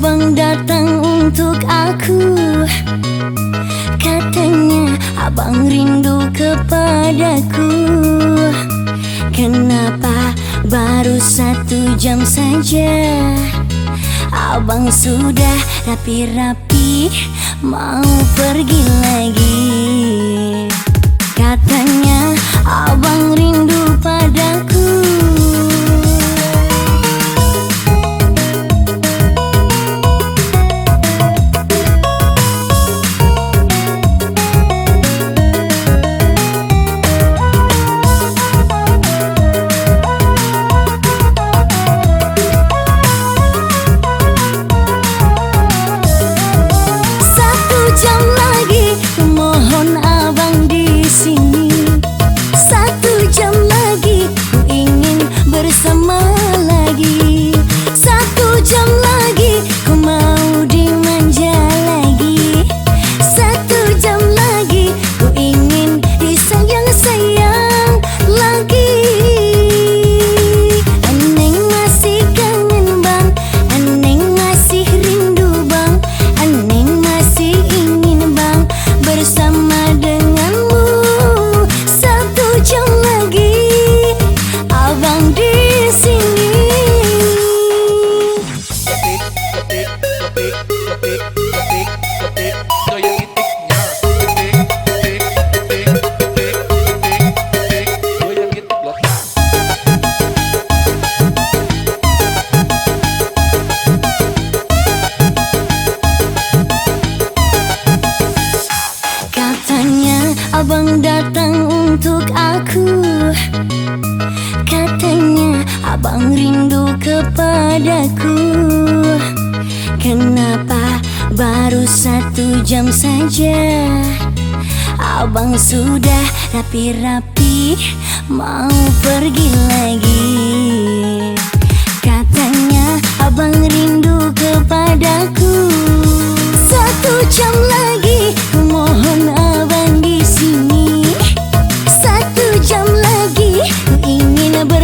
abang datang untuk aku. Katanya abang rindu kepadaku. Kenapa baru satu jam saja? Abang sudah rapi-rapi mau pergi lagi. Katanya abang datang untuk aku? Katanya abang rindu kepadaku. Kenapa baru satu jam saja? Abang sudah rapi-rapi Mau pergi lagi. Katanya abang rindu kepadaku. Satu jam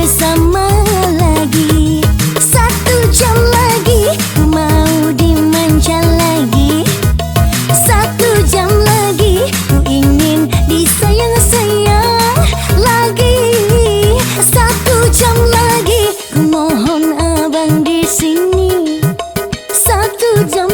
bersama lagi. Satu jam lagi ku mau dimanja lagi. Satu jam lagi ku ingin disayang-sayang lagi. Satu jam lagi ku mohon abang di sini. Satu jam